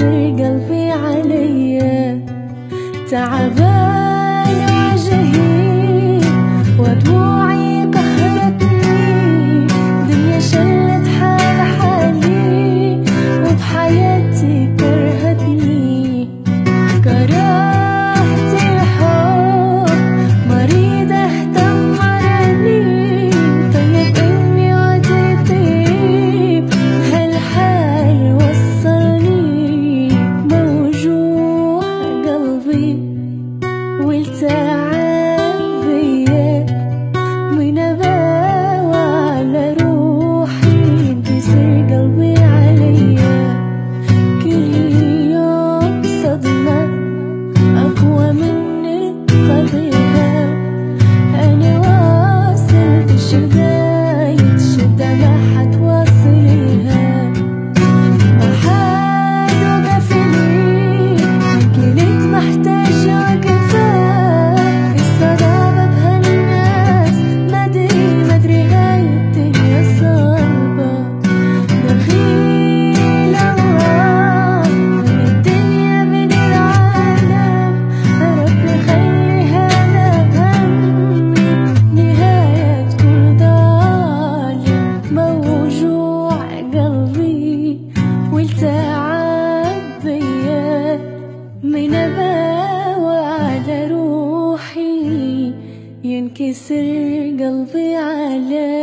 حصري قلبي عليا تعبان. ينكسر قلبي عليا